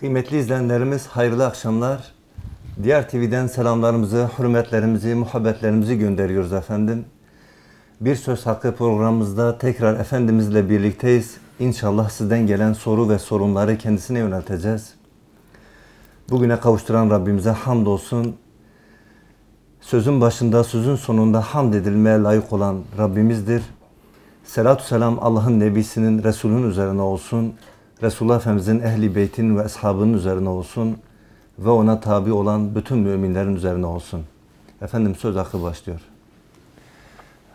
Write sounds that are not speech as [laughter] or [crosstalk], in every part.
Kıymetli izleyenlerimiz hayırlı akşamlar. Diğer TV'den selamlarımızı, hürmetlerimizi, muhabbetlerimizi gönderiyoruz efendim. Bir Söz Hakkı programımızda tekrar Efendimizle birlikteyiz. İnşallah sizden gelen soru ve sorunları kendisine yönelteceğiz. Bugüne kavuşturan Rabbimize hamdolsun. Sözün başında, sözün sonunda hamd edilmeye layık olan Rabbimizdir. Selatü selam Allah'ın Nebisinin, Resulünün üzerine olsun. Resulullah Efendimizin ehli beytin ve ashabının üzerine olsun. Ve ona tabi olan bütün müminlerin üzerine olsun. Efendim söz hakkı başlıyor.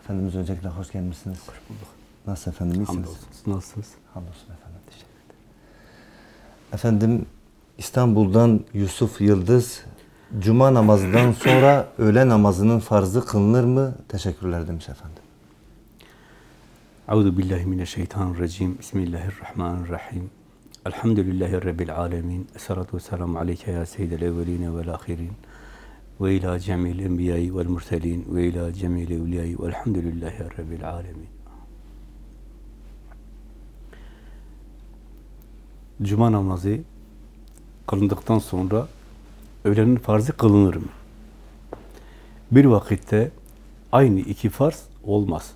Efendimiz öncelikle hoş gelmişsiniz. Hoş bulduk. Nasıl efendim, iyisiniz? Hamdolsun. Nasılsınız? Hamdolsun efendim. Teşekkür ederim. Efendim İstanbul'dan Yusuf Yıldız Cuma namazından [clears throat] sonra öğle namazının farzı kılınır mı? Teşekkürler demiş efendim. Euzu billahi mineşşeytanirracim. Bismillahirrahmanirrahim. Elhamdülillahi rabbil alamin. Essalatu vesselamu aleyke ya seyyidel evvelin ve'l ahirin. Ve ila cemil enbiya'i ve'l murselin ve ila cemil evliya'i ve'lhamdülillahi rabbil alamin. Cuma namazı kılındıktan sonra öğlenin farzı kılınır mı? Bir vakitte aynı iki farz olmaz.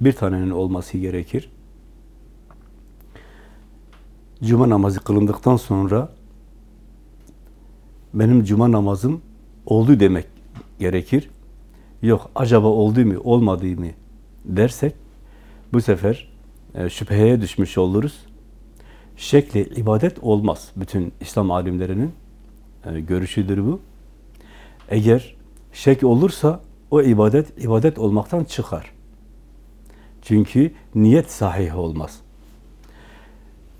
Bir tanenin olması gerekir. Cuma namazı kılındıktan sonra benim cuma namazım oldu demek gerekir. Yok acaba oldu mu olmadı mı dersek bu sefer e, şüpheye düşmüş oluruz. Şekli ibadet olmaz. Bütün İslam alimlerinin e, görüşüdür bu. Eğer şek olursa o ibadet ibadet olmaktan çıkar. Çünkü niyet sahih olmaz.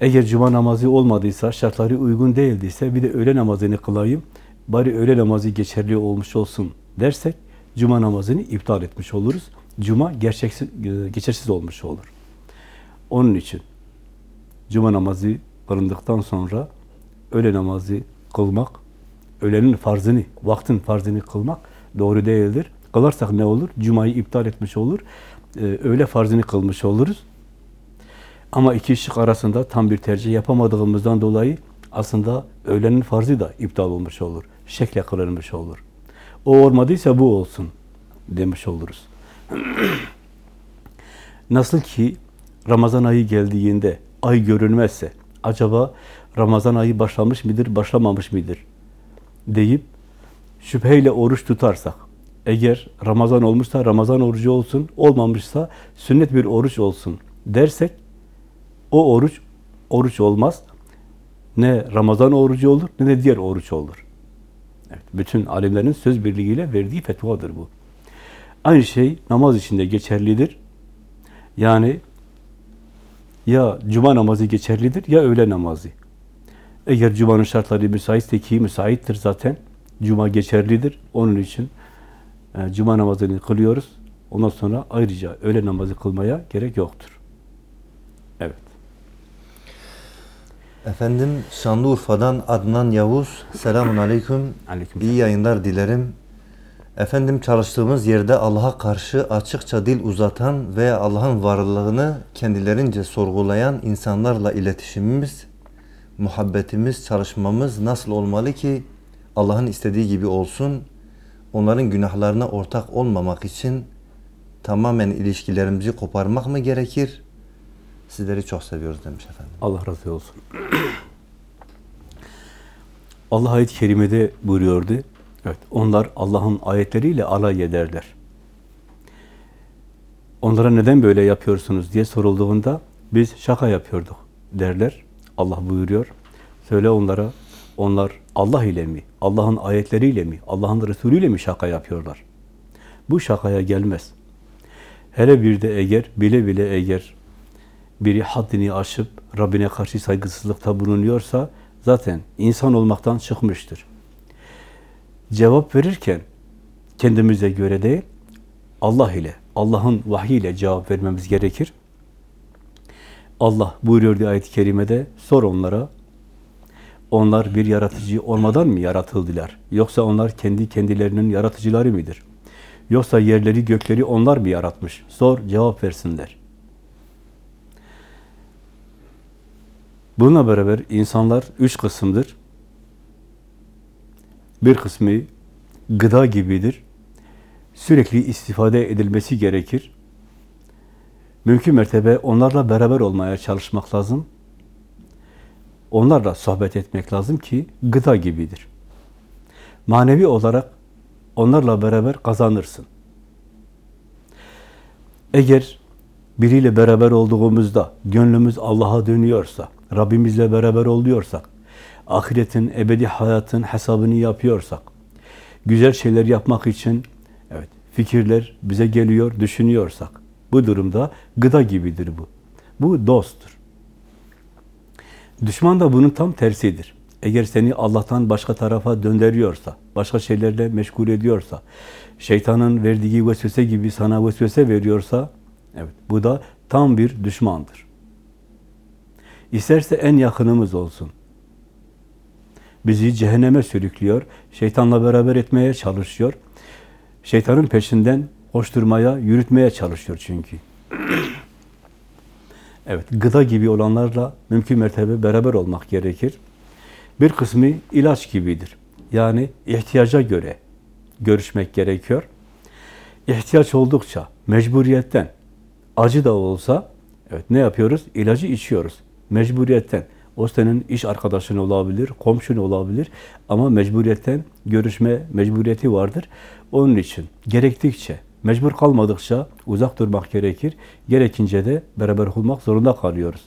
Eğer cuma namazı olmadıysa, şartları uygun değildiyse bir de öğle namazını kılayım, bari öğle namazı geçerli olmuş olsun dersek, cuma namazını iptal etmiş oluruz. Cuma gerçeksiz, geçersiz olmuş olur. Onun için cuma namazı kılındıktan sonra öğle namazı kılmak, öğlenin farzını, vaktin farzını kılmak doğru değildir. Kılarsak ne olur? Cuma'yı iptal etmiş olur. Ee, öğle farzını kılmış oluruz. Ama iki şık arasında tam bir tercih yapamadığımızdan dolayı aslında öğlenin farzı da iptal olmuş olur. Şekle kılınmış olur. O olmadıysa bu olsun demiş oluruz. [clears throat] Nasıl ki Ramazan ayı geldiğinde ay görünmezse acaba Ramazan ayı başlamış mıdır, başlamamış mıdır deyip şüpheyle oruç tutarsak eğer Ramazan olmuşsa Ramazan orucu olsun, olmamışsa sünnet bir oruç olsun dersek o oruç oruç olmaz. Ne Ramazan orucu olur ne de diğer oruç olur. Evet, bütün alimlerin söz birliğiyle verdiği fetvadır bu. Aynı şey namaz içinde geçerlidir. Yani ya cuma namazı geçerlidir ya öğle namazı. Eğer cumanın şartları müsaitse ki müsaittir zaten. Cuma geçerlidir. Onun için e, cuma namazını kılıyoruz. Ondan sonra ayrıca öğle namazı kılmaya gerek yoktur. Evet. Efendim Şanlıurfa'dan Adnan Yavuz. Selamun Aleyküm. Aleyküm İyi yayınlar dilerim. Efendim çalıştığımız yerde Allah'a karşı açıkça dil uzatan ve Allah'ın varlığını kendilerince sorgulayan insanlarla iletişimimiz, muhabbetimiz, çalışmamız nasıl olmalı ki Allah'ın istediği gibi olsun? Onların günahlarına ortak olmamak için tamamen ilişkilerimizi koparmak mı gerekir? Sizleri çok seviyoruz demiş efendim. Allah razı olsun. [clears throat] Allah ayet-i kerimede buyuruyordu. Evet, onlar Allah'ın ayetleriyle alay ederler. Onlara neden böyle yapıyorsunuz diye sorulduğunda biz şaka yapıyorduk derler. Allah buyuruyor. Söyle onlara, onlar Allah ile mi, Allah'ın ayetleriyle mi, Allah'ın Resulü ile mi şaka yapıyorlar? Bu şakaya gelmez. Hele bir de eğer, bile bile eğer biri haddini aşıp Rabbine karşı saygısızlıkta bulunuyorsa zaten insan olmaktan çıkmıştır. Cevap verirken kendimize göre değil, Allah ile, Allah'ın vahyiyle cevap vermemiz gerekir. Allah buyuruyor diye ayet-i kerimede, sor onlara, onlar bir yaratıcı olmadan mı yaratıldılar? Yoksa onlar kendi kendilerinin yaratıcıları mıdır? Yoksa yerleri gökleri onlar mı yaratmış? Sor, cevap versinler. Bununla beraber insanlar üç kısımdır. Bir kısmı gıda gibidir. Sürekli istifade edilmesi gerekir. Mümkün mertebe onlarla beraber olmaya çalışmak lazım. Onlarla sohbet etmek lazım ki gıda gibidir. Manevi olarak onlarla beraber kazanırsın. Eğer biriyle beraber olduğumuzda gönlümüz Allah'a dönüyorsa, Rabbimizle beraber oluyorsak, ahiretin, ebedi hayatın hesabını yapıyorsak, güzel şeyler yapmak için evet fikirler bize geliyor, düşünüyorsak, bu durumda gıda gibidir bu. Bu dosttur. Düşman da bunun tam tersidir. Eğer seni Allah'tan başka tarafa döndürüyorsa, başka şeylerle meşgul ediyorsa, şeytanın verdiği vesvese gibi sana vesvese veriyorsa, evet bu da tam bir düşmandır. İsterse en yakınımız olsun. Bizi cehenneme sürüklüyor, şeytanla beraber etmeye çalışıyor. Şeytanın peşinden koşturmaya, yürütmeye çalışıyor çünkü. [clears throat] Evet, gıda gibi olanlarla mümkün mertebe beraber olmak gerekir. Bir kısmı ilaç gibidir. Yani ihtiyaca göre görüşmek gerekiyor. İhtiyaç oldukça, mecburiyetten, acı da olsa, evet ne yapıyoruz? İlacı içiyoruz. Mecburiyetten. O senin iş arkadaşın olabilir, komşun olabilir ama mecburiyetten görüşme mecburiyeti vardır. Onun için gerektikçe, mecbur kalmadıkça uzak durmak gerekir. Gerekince de beraber olmak zorunda kalıyoruz.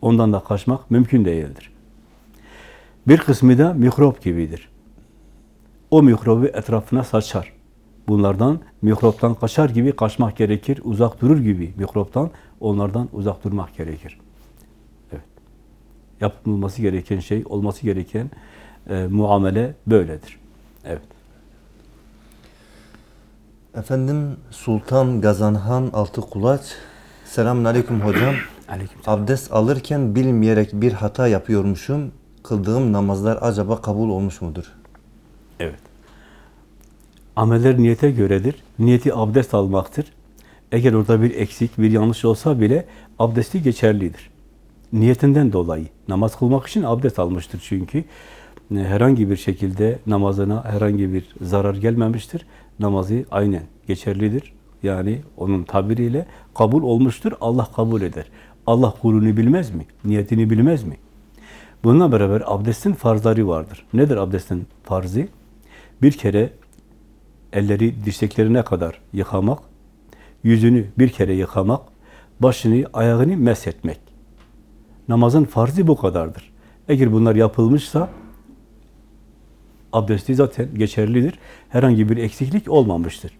Ondan da kaçmak mümkün değildir. Bir kısmı da mikrop gibidir. O mikrobu etrafına saçar. Bunlardan mikroptan kaçar gibi kaçmak gerekir. Uzak durur gibi mikroptan onlardan uzak durmak gerekir. Yapılması gereken şey, olması gereken e, muamele böyledir. Evet. Efendim Sultan Gazanhan Altıkulaç. Selamun Aleyküm hocam. [clears throat] Aleyküm Abdest alırken bilmeyerek bir hata yapıyormuşum. Kıldığım namazlar acaba kabul olmuş mudur? Evet. Ameller niyete göredir. Niyeti abdest almaktır. Eğer orada bir eksik, bir yanlış olsa bile abdesti geçerlidir. Niyetinden dolayı. Namaz kılmak için abdest almıştır çünkü. E, Herhangi bir şekilde namazına herhangi bir zarar gelmemiştir. Namazı aynen geçerlidir. Yani onun tabiriyle kabul olmuştur. Allah kabul eder. Allah kulunu bilmez mi? Niyetini bilmez mi? Bununla beraber abdestin farzları vardır. Nedir abdestin farzı? Bir kere elleri dirseklerine kadar yıkamak, yüzünü bir kere yıkamak, başını, ayağını meshetmek. Namazın farzı bu kadardır. Eğer bunlar yapılmışsa abdesti zaten geçerlidir. Herhangi bir eksiklik olmamıştır.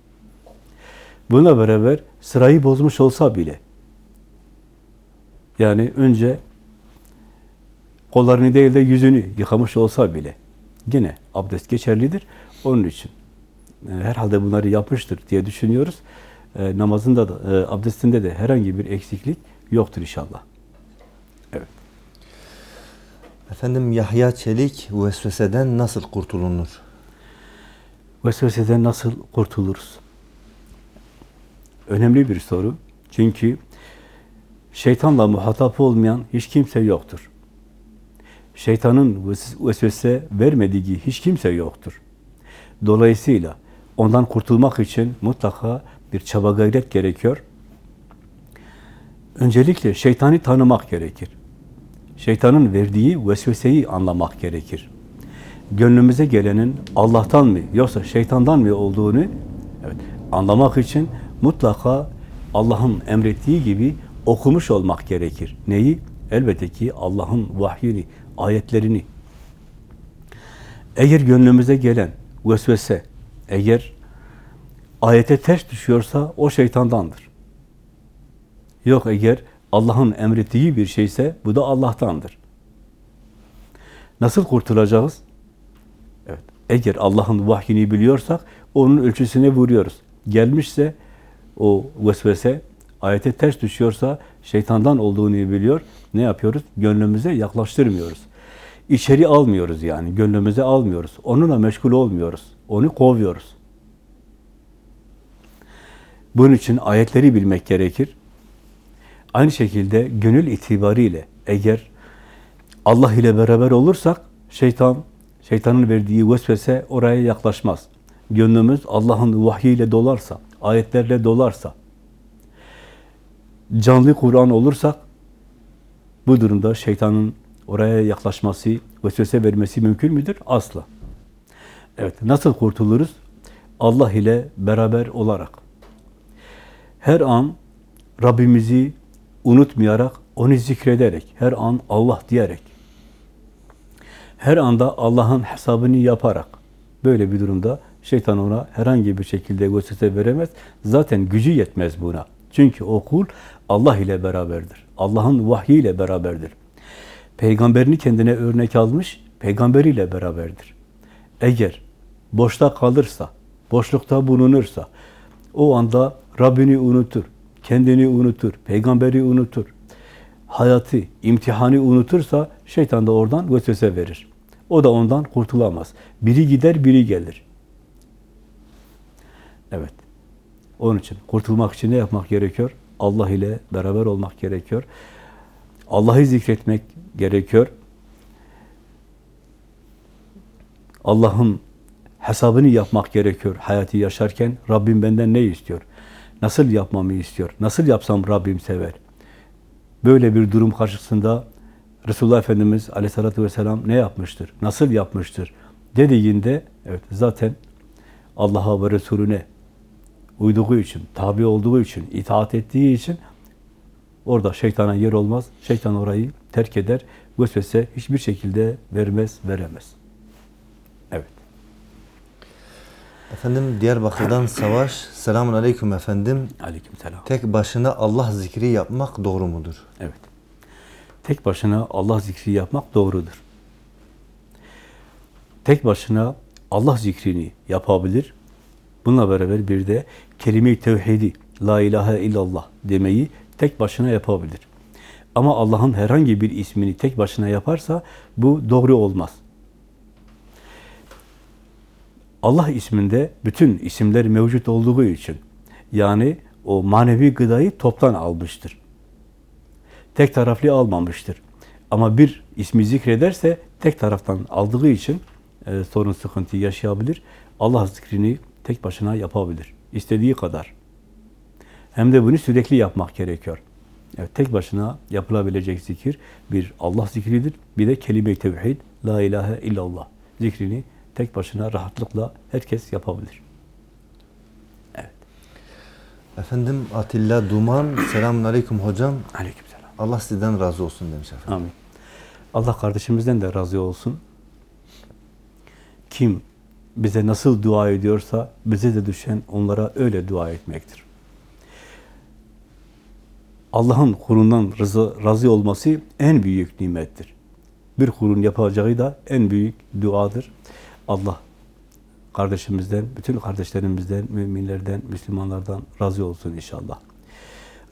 Bununla beraber sırayı bozmuş olsa bile yani önce kollarını değil de yüzünü yıkamış olsa bile yine abdest geçerlidir. Onun için e, herhalde bunları yapmıştır diye düşünüyoruz. E, namazında da, e, abdestinde de herhangi bir eksiklik yoktur inşallah. Efendim Yahya Çelik vesveseden nasıl kurtulunur? Vesveseden nasıl kurtuluruz? Önemli bir soru. Çünkü şeytanla muhatap olmayan hiç kimse yoktur. Şeytanın ves- vesvese vermediği hiç kimse yoktur. Dolayısıyla ondan kurtulmak için mutlaka bir çaba gayret gerekiyor. Öncelikle şeytani tanımak gerekir. Şeytanın verdiği vesveseyi anlamak gerekir. Gönlümüze gelenin Allah'tan mı yoksa şeytandan mı olduğunu evet, anlamak için mutlaka Allah'ın emrettiği gibi okumuş olmak gerekir. Neyi? Elbette ki Allah'ın vahyini, ayetlerini. Eğer gönlümüze gelen vesvese, eğer ayete ters düşüyorsa o şeytandandır. Yok eğer Allah'ın emrettiği bir şeyse bu da Allah'tandır. Nasıl kurtulacağız? Evet. Eğer Allah'ın vahyini biliyorsak onun ölçüsüne vuruyoruz. Gelmişse o vesvese ayete ters düşüyorsa şeytandan olduğunu biliyor. Ne yapıyoruz? Gönlümüze yaklaştırmıyoruz. İçeri almıyoruz yani. Gönlümüze almıyoruz. Onunla meşgul olmuyoruz. Onu kovuyoruz. Bunun için ayetleri bilmek gerekir. Aynı şekilde gönül itibariyle eğer Allah ile beraber olursak şeytan, şeytanın verdiği vesvese oraya yaklaşmaz. Gönlümüz Allah'ın vahyiyle dolarsa, ayetlerle dolarsa, canlı Kur'an olursak bu durumda şeytanın oraya yaklaşması, vesvese vermesi mümkün müdür? Asla. Evet, nasıl kurtuluruz? Allah ile beraber olarak. Her an Rabbimizi unutmayarak, onu zikrederek, her an Allah diyerek, her anda Allah'ın hesabını yaparak, böyle bir durumda şeytan ona herhangi bir şekilde vesvese veremez. Zaten gücü yetmez buna. Çünkü o kul Allah ile beraberdir. Allah'ın vahyiyle beraberdir. Peygamberini kendine örnek almış, peygamberiyle beraberdir. Eğer boşta kalırsa, boşlukta bulunursa, o anda Rabbini unutur, kendini unutur, peygamberi unutur, hayatı, imtihanı unutursa şeytan da oradan vesvese verir. O da ondan kurtulamaz. Biri gider, biri gelir. Evet. Onun için kurtulmak için ne yapmak gerekiyor? Allah ile beraber olmak gerekiyor. Allah'ı zikretmek gerekiyor. Allah'ın hesabını yapmak gerekiyor hayatı yaşarken. Rabbim benden ne istiyor? Nasıl yapmamı istiyor? Nasıl yapsam Rabbim sever? Böyle bir durum karşısında Resulullah Efendimiz aleyhissalatü vesselam ne yapmıştır? Nasıl yapmıştır? Dediğinde evet zaten Allah'a ve Resulüne uyduğu için, tabi olduğu için, itaat ettiği için orada şeytana yer olmaz. Şeytan orayı terk eder. Vesvese hiçbir şekilde vermez, veremez. Evet. Efendim Diyarbakır'dan Savaş. Selamun Aleyküm efendim. Aleykümselam. Tek başına Allah zikri yapmak doğru mudur? Evet. Tek başına Allah zikri yapmak doğrudur. Tek başına Allah zikrini yapabilir. Bununla beraber bir de kelime-i tevhidi, la ilahe illallah demeyi tek başına yapabilir. Ama Allah'ın herhangi bir ismini tek başına yaparsa bu doğru olmaz. Allah isminde bütün isimler mevcut olduğu için yani o manevi gıdayı toptan almıştır. Tek taraflı almamıştır. Ama bir ismi zikrederse tek taraftan aldığı için e, sorun sıkıntı yaşayabilir. Allah zikrini tek başına yapabilir. İstediği kadar. Hem de bunu sürekli yapmak gerekiyor. Evet, tek başına yapılabilecek zikir bir Allah zikridir. Bir de kelime-i tevhid, la ilahe illallah zikrini tek başına rahatlıkla herkes yapabilir. Evet. Efendim Atilla Duman. [clears throat] Selamun Aleyküm hocam. Aleykümselam. Allah sizden razı olsun demiş efendim. Amin. Allah kardeşimizden de razı olsun. Kim bize nasıl dua ediyorsa bize de düşen onlara öyle dua etmektir. Allah'ın kulundan razı, razı olması en büyük nimettir. Bir kulun yapacağı da en büyük duadır. Allah kardeşimizden, bütün kardeşlerimizden, müminlerden, Müslümanlardan razı olsun inşallah.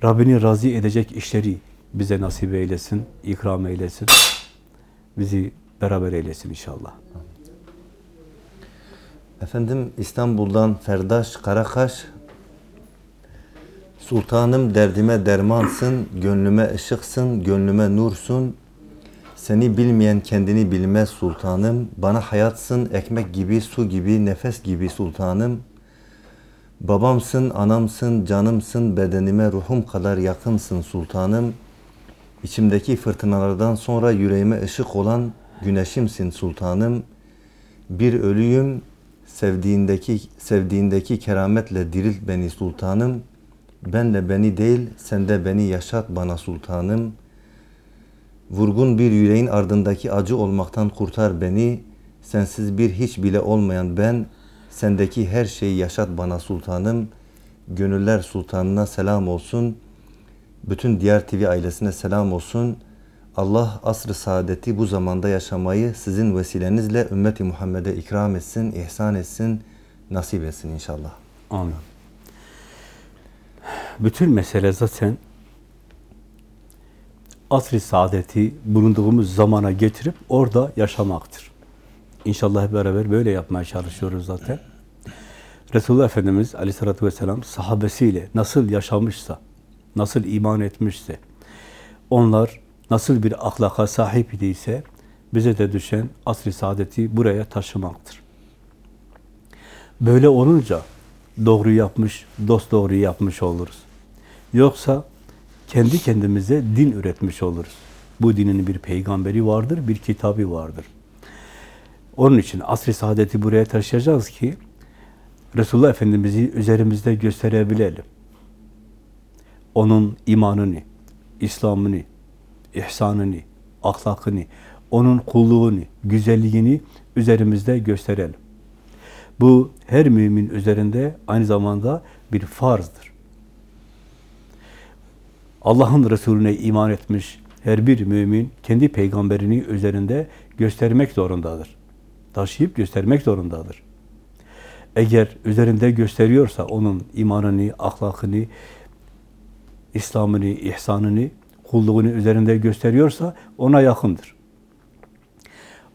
Rabbini razı edecek işleri bize nasip eylesin, ikram eylesin. Bizi beraber eylesin inşallah. Efendim İstanbul'dan Ferdaş Karakaş. Sultanım derdime dermansın, gönlüme ışıksın, gönlüme nursun. Seni bilmeyen kendini bilmez sultanım. Bana hayatsın, ekmek gibi, su gibi, nefes gibi sultanım. Babamsın, anamsın, canımsın, bedenime ruhum kadar yakınsın sultanım. İçimdeki fırtınalardan sonra yüreğime ışık olan güneşimsin sultanım. Bir ölüyüm, sevdiğindeki sevdiğindeki kerametle dirilt beni sultanım. Benle beni değil, sende beni yaşat bana sultanım. Vurgun bir yüreğin ardındaki acı olmaktan kurtar beni. Sensiz bir hiç bile olmayan ben, sendeki her şeyi yaşat bana sultanım. Gönüller sultanına selam olsun. Bütün diğer TV ailesine selam olsun. Allah asr-ı saadeti bu zamanda yaşamayı sizin vesilenizle ümmeti Muhammed'e ikram etsin, ihsan etsin, nasip etsin inşallah. Amin. Bütün mesele zaten asr-ı saadeti bulunduğumuz zamana getirip orada yaşamaktır. İnşallah beraber böyle yapmaya çalışıyoruz zaten. Resulullah Efendimiz aleyhissalatü vesselam sahabesiyle nasıl yaşamışsa, nasıl iman etmişse, onlar nasıl bir ahlaka sahip idiyse bize de düşen asr-ı saadeti buraya taşımaktır. Böyle olunca doğru yapmış, dost doğru yapmış oluruz. Yoksa kendi kendimize din üretmiş oluruz. Bu dinin bir peygamberi vardır, bir kitabı vardır. Onun için asr-ı saadeti buraya taşıyacağız ki Resulullah Efendimiz'i üzerimizde gösterebilelim. Onun imanını, İslam'ını, ihsanını, ahlakını, onun kulluğunu, güzelliğini üzerimizde gösterelim. Bu her mümin üzerinde aynı zamanda bir farzdır. Allah'ın Resulüne iman etmiş her bir mümin kendi peygamberini üzerinde göstermek zorundadır. Taşıyıp göstermek zorundadır. Eğer üzerinde gösteriyorsa onun imanını, ahlakını, İslam'ını, ihsanını, kulluğunu üzerinde gösteriyorsa ona yakındır.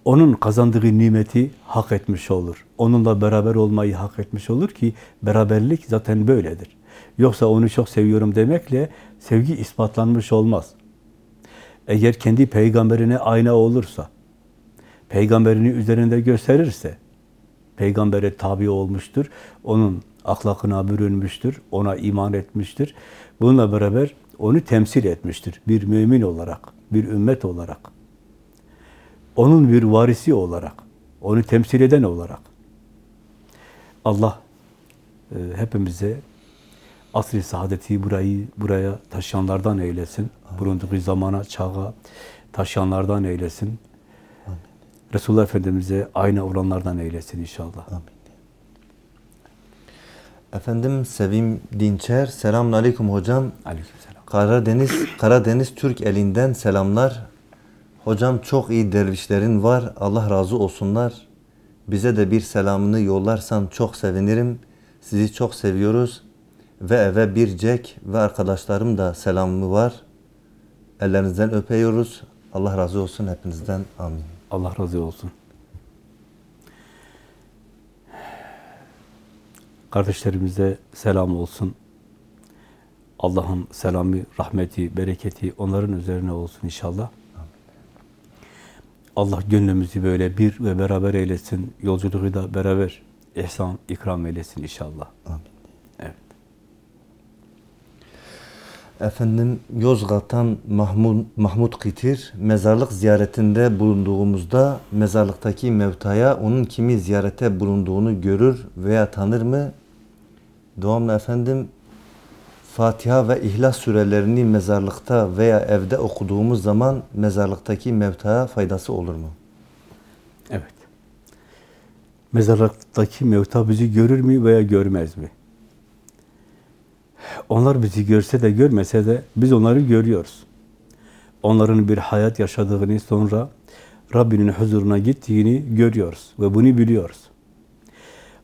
Onun kazandığı nimeti hak etmiş olur. Onunla beraber olmayı hak etmiş olur ki beraberlik zaten böyledir. Yoksa onu çok seviyorum demekle sevgi ispatlanmış olmaz. Eğer kendi peygamberine ayna olursa, peygamberini üzerinde gösterirse, peygambere tabi olmuştur, onun ahlakına bürünmüştür, ona iman etmiştir. Bununla beraber onu temsil etmiştir bir mümin olarak, bir ümmet olarak. Onun bir varisi olarak, onu temsil eden olarak. Allah e, hepimize asr-ı saadeti burayı buraya taşıyanlardan eylesin. Bulunduğu zamana, çağa taşıyanlardan eylesin. Resulullah Efendimiz'e aynı olanlardan eylesin inşallah. Amin. Efendim Sevim Dinçer, selamun aleyküm hocam. Aleykümselam. Karadeniz, Karadeniz Türk elinden selamlar. Hocam çok iyi dervişlerin var. Allah razı olsunlar. Bize de bir selamını yollarsan çok sevinirim. Sizi çok seviyoruz. Ve eve bir Jack ve arkadaşlarım da selamı var. Ellerinizden öpüyoruz. Allah razı olsun hepinizden. Amin. Allah razı olsun. Kardeşlerimize selam olsun. Allah'ın selamı, rahmeti, bereketi onların üzerine olsun inşallah. Allah gönlümüzü böyle bir ve beraber eylesin. Yolculuğu da beraber ihsan, ikram eylesin inşallah. Amin. Evet. Efendim Yozgat'tan Mahmud, Mahmud Kitir mezarlık ziyaretinde bulunduğumuzda mezarlıktaki mevtaya onun kimi ziyarete bulunduğunu görür veya tanır mı? Devamlı efendim Fatiha ve İhlas surelerini mezarlıkta veya evde okuduğumuz zaman mezarlıktaki mevtaya faydası olur mu? Evet. Mezarlıktaki mevta bizi görür mü veya görmez mi? Onlar bizi görse de görmese de biz onları görüyoruz. Onların bir hayat yaşadığını sonra Rabbinin huzuruna gittiğini görüyoruz ve bunu biliyoruz.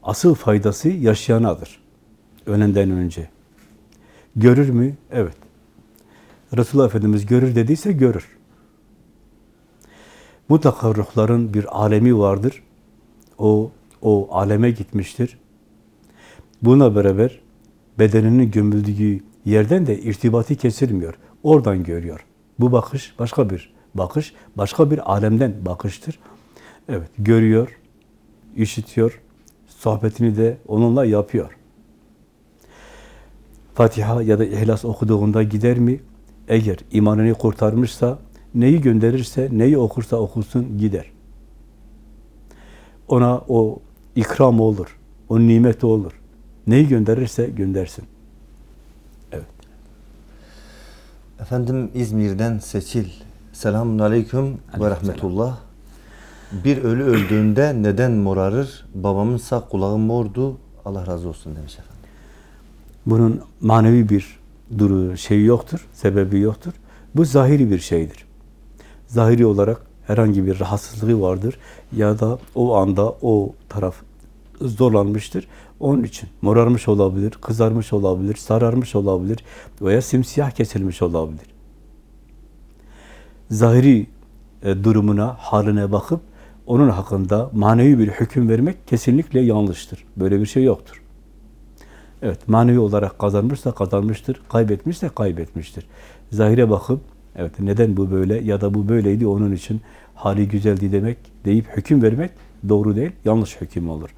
Asıl faydası yaşayanadır. Ölenden önce. Görür mü? Evet. Resulullah Efendimiz görür dediyse görür. Mutlaka ruhların bir alemi vardır. O, o aleme gitmiştir. Buna beraber bedeninin gömüldüğü yerden de irtibatı kesilmiyor. Oradan görüyor. Bu bakış başka bir bakış, başka bir alemden bakıştır. Evet, görüyor, işitiyor, sohbetini de onunla yapıyor. Fatiha ya da İhlas okuduğunda gider mi? Eğer imanını kurtarmışsa, neyi gönderirse, neyi okursa okusun gider. Ona o ikram olur, o nimet olur. Neyi gönderirse göndersin. Evet. Efendim İzmir'den Seçil. Selamun aleyküm ve rahmetullah. Bir ölü öldüğünde neden morarır? Babamın sağ kulağı mordu. Allah razı olsun demiş efendim. Bunun manevi bir duru şeyi yoktur, sebebi yoktur. Bu zahiri bir şeydir. Zahiri olarak herhangi bir rahatsızlığı vardır ya da o anda o taraf zorlanmıştır. Onun için morarmış olabilir, kızarmış olabilir, sararmış olabilir veya simsiyah kesilmiş olabilir. Zahiri e, durumuna, haline bakıp onun hakkında manevi bir hüküm vermek kesinlikle yanlıştır. Böyle bir şey yoktur. Evet, manevi olarak kazanmışsa kazanmıştır, kaybetmişse kaybetmiştir. Zahire bakıp Evet, neden bu böyle ya da bu böyleydi onun için hali güzeldi demek deyip hüküm vermek doğru değil, yanlış hüküm olur.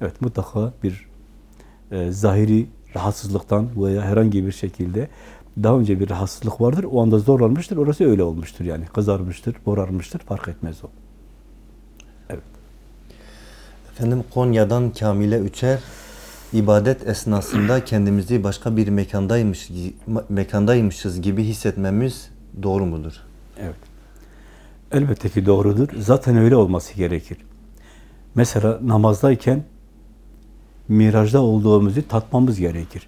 Evet, mutlaka bir e, zahiri rahatsızlıktan veya herhangi bir şekilde daha önce bir rahatsızlık vardır. O anda zorlanmıştır. Orası öyle olmuştur yani. Kızarmıştır, morarmıştır. Fark etmez o. Efendim Konya'dan Kamil'e Üçer ibadet esnasında kendimizi başka bir mekandaymış mekandaymışız gibi hissetmemiz doğru mudur? Evet. Elbette ki doğrudur. Zaten öyle olması gerekir. Mesela namazdayken mirajda olduğumuzu tatmamız gerekir.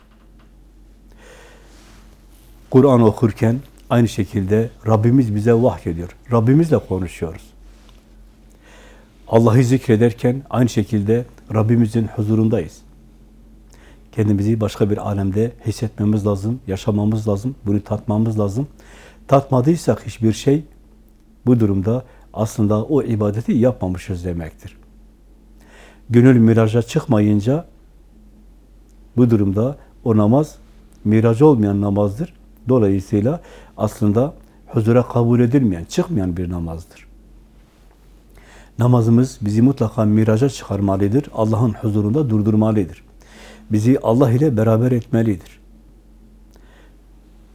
Kur'an okurken aynı şekilde Rabbimiz bize vahyediyor. Rabbimizle konuşuyoruz. Allah'ı zikrederken aynı şekilde Rabbimizin huzurundayız. Kendimizi başka bir alemde hissetmemiz lazım, yaşamamız lazım, bunu tatmamız lazım. Tatmadıysak hiçbir şey bu durumda aslında o ibadeti yapmamışız demektir. Gönül miraja çıkmayınca bu durumda o namaz miracı olmayan namazdır. Dolayısıyla aslında huzura kabul edilmeyen, çıkmayan bir namazdır. Namazımız bizi mutlaka miraca çıkarmalıdır. Allah'ın huzurunda durdurmalıdır. Bizi Allah ile beraber etmelidir.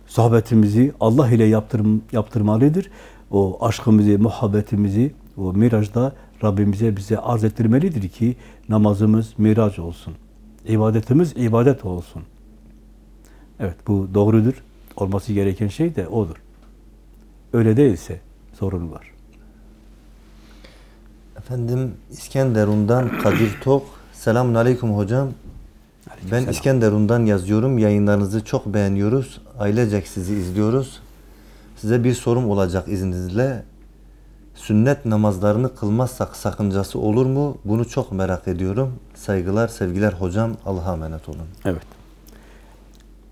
Sohbetimizi Allah ile yaptır, yaptırmalıdır. O aşkımızı, muhabbetimizi o mirajda Rabbimize bize arz ettirmelidir ki namazımız miraç olsun. İbadetimiz ibadet olsun. Evet bu doğrudur. Olması gereken şey de odur. Öyle değilse sorun var. Efendim İskenderun'dan Kadir Tok. Selamun Aleyküm hocam. Ben Aleykümselam. İskenderun'dan yazıyorum. Yayınlarınızı çok beğeniyoruz. Ailecek sizi izliyoruz. Size bir sorum olacak izninizle. Sünnet namazlarını kılmazsak sakıncası olur mu? Bunu çok merak ediyorum. Saygılar, sevgiler hocam. Allah'a emanet olun. Evet.